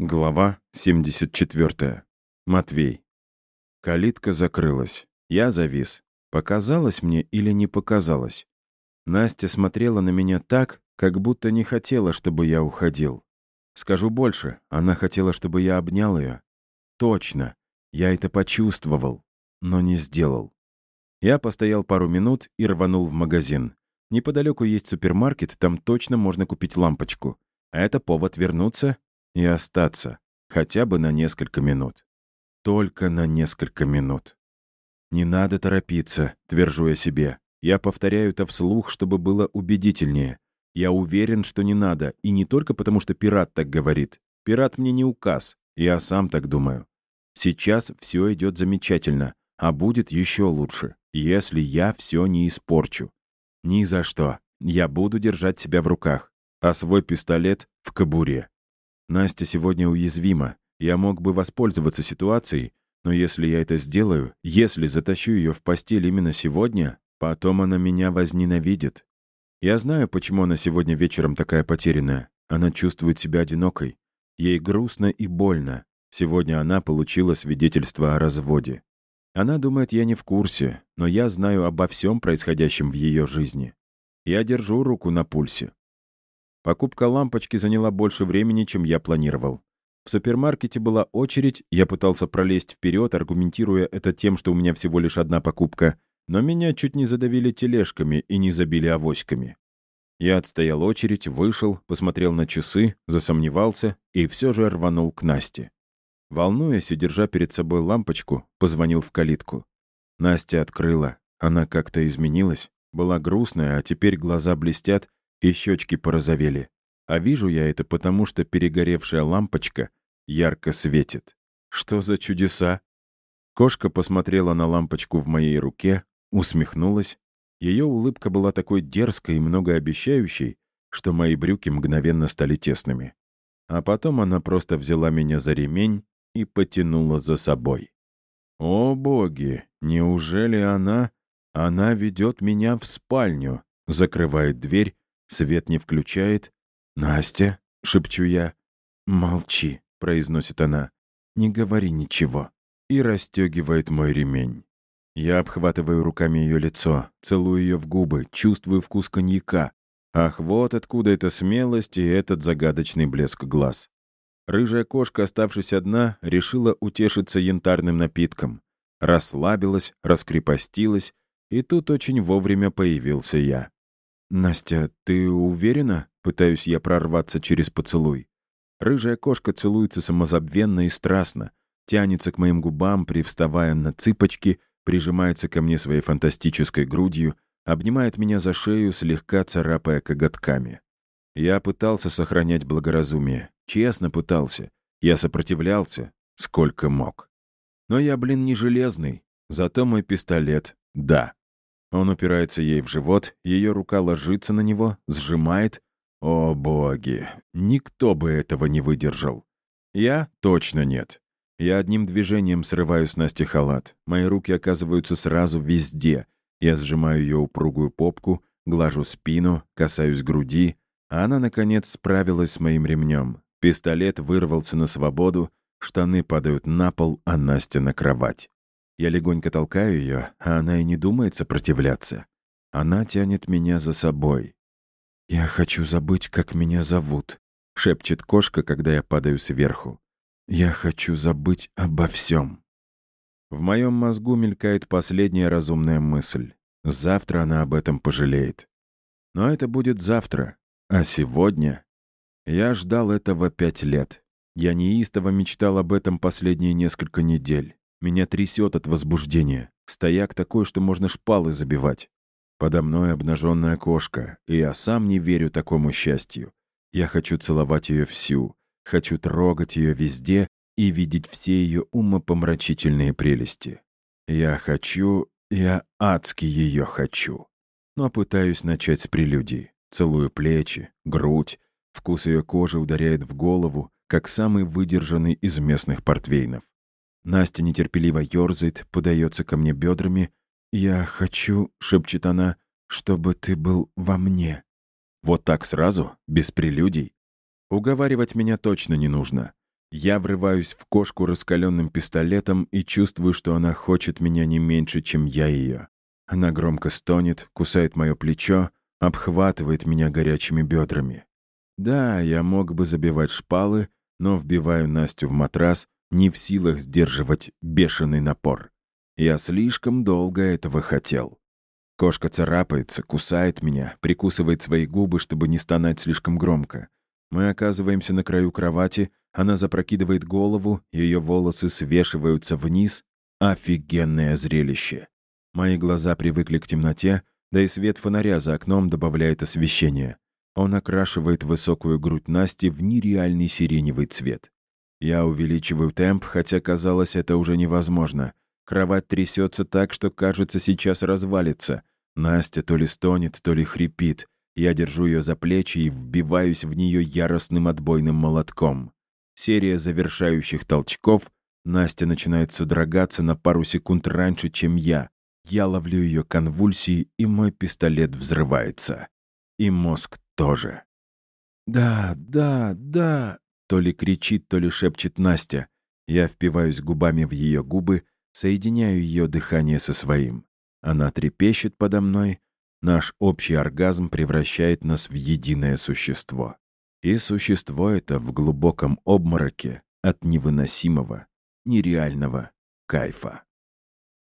Глава 74. Матвей. Калитка закрылась. Я завис. Показалось мне или не показалось? Настя смотрела на меня так, как будто не хотела, чтобы я уходил. Скажу больше, она хотела, чтобы я обнял ее. Точно, я это почувствовал, но не сделал. Я постоял пару минут и рванул в магазин. Неподалеку есть супермаркет, там точно можно купить лампочку. А это повод вернуться и остаться, хотя бы на несколько минут. Только на несколько минут. «Не надо торопиться», — твержу я себе. Я повторяю это вслух, чтобы было убедительнее. Я уверен, что не надо, и не только потому, что пират так говорит. Пират мне не указ, я сам так думаю. Сейчас все идет замечательно, а будет еще лучше, если я все не испорчу. Ни за что. Я буду держать себя в руках, а свой пистолет — в кобуре. Настя сегодня уязвима. Я мог бы воспользоваться ситуацией, но если я это сделаю, если затащу ее в постель именно сегодня, потом она меня возненавидит. Я знаю, почему она сегодня вечером такая потерянная. Она чувствует себя одинокой. Ей грустно и больно. Сегодня она получила свидетельство о разводе. Она думает, я не в курсе, но я знаю обо всем происходящем в ее жизни. Я держу руку на пульсе. Покупка лампочки заняла больше времени, чем я планировал. В супермаркете была очередь, я пытался пролезть вперед, аргументируя это тем, что у меня всего лишь одна покупка, но меня чуть не задавили тележками и не забили авоськами. Я отстоял очередь, вышел, посмотрел на часы, засомневался и все же рванул к Насте. Волнуясь и держа перед собой лампочку, позвонил в калитку. Настя открыла. Она как-то изменилась, была грустная, а теперь глаза блестят, и щечки порозовели. А вижу я это потому, что перегоревшая лампочка ярко светит. Что за чудеса? Кошка посмотрела на лампочку в моей руке, усмехнулась. Ее улыбка была такой дерзкой и многообещающей, что мои брюки мгновенно стали тесными. А потом она просто взяла меня за ремень и потянула за собой. «О, боги! Неужели она... Она ведет меня в спальню?» Закрывает дверь Свет не включает. «Настя?» — шепчу я. «Молчи», — произносит она. «Не говори ничего». И расстегивает мой ремень. Я обхватываю руками ее лицо, целую ее в губы, чувствую вкус коньяка. Ах, вот откуда эта смелость и этот загадочный блеск глаз. Рыжая кошка, оставшись одна, решила утешиться янтарным напитком. Расслабилась, раскрепостилась, и тут очень вовремя появился я. «Настя, ты уверена?» — пытаюсь я прорваться через поцелуй. Рыжая кошка целуется самозабвенно и страстно, тянется к моим губам, привставая на цыпочки, прижимается ко мне своей фантастической грудью, обнимает меня за шею, слегка царапая коготками. Я пытался сохранять благоразумие, честно пытался. Я сопротивлялся, сколько мог. Но я, блин, не железный, зато мой пистолет — да. Он упирается ей в живот, ее рука ложится на него, сжимает. О, боги! Никто бы этого не выдержал. Я точно нет. Я одним движением срываю с Насти халат. Мои руки оказываются сразу везде. Я сжимаю ее упругую попку, глажу спину, касаюсь груди. Она, наконец, справилась с моим ремнем. Пистолет вырвался на свободу, штаны падают на пол, а Настя на кровать. Я легонько толкаю ее, а она и не думает сопротивляться. Она тянет меня за собой. «Я хочу забыть, как меня зовут», — шепчет кошка, когда я падаю сверху. «Я хочу забыть обо всем». В моем мозгу мелькает последняя разумная мысль. Завтра она об этом пожалеет. Но это будет завтра. А сегодня... Я ждал этого пять лет. Я неистово мечтал об этом последние несколько недель. Меня трясет от возбуждения. Стояк такой, что можно шпалы забивать. Подо мной обнаженная кошка, и я сам не верю такому счастью. Я хочу целовать ее всю, хочу трогать ее везде и видеть все ее умопомрачительные прелести. Я хочу, я адски ее хочу. Но пытаюсь начать с прелюдии. Целую плечи, грудь, вкус ее кожи ударяет в голову, как самый выдержанный из местных портвейнов. Настя нетерпеливо ерзает, подается ко мне бедрами. «Я хочу», — шепчет она, — «чтобы ты был во мне». Вот так сразу, без прелюдий. Уговаривать меня точно не нужно. Я врываюсь в кошку раскаленным пистолетом и чувствую, что она хочет меня не меньше, чем я ее. Она громко стонет, кусает мое плечо, обхватывает меня горячими бедрами. Да, я мог бы забивать шпалы, но вбиваю Настю в матрас, не в силах сдерживать бешеный напор. Я слишком долго этого хотел. Кошка царапается, кусает меня, прикусывает свои губы, чтобы не стонать слишком громко. Мы оказываемся на краю кровати, она запрокидывает голову, ее волосы свешиваются вниз. Офигенное зрелище. Мои глаза привыкли к темноте, да и свет фонаря за окном добавляет освещение. Он окрашивает высокую грудь Насти в нереальный сиреневый цвет. Я увеличиваю темп, хотя казалось, это уже невозможно. Кровать трясется так, что, кажется, сейчас развалится. Настя то ли стонет, то ли хрипит. Я держу ее за плечи и вбиваюсь в нее яростным отбойным молотком. Серия завершающих толчков. Настя начинает содрогаться на пару секунд раньше, чем я. Я ловлю ее конвульсии, и мой пистолет взрывается. И мозг тоже. «Да, да, да!» То ли кричит, то ли шепчет Настя. Я впиваюсь губами в ее губы, соединяю ее дыхание со своим. Она трепещет подо мной. Наш общий оргазм превращает нас в единое существо. И существо это в глубоком обмороке от невыносимого, нереального кайфа.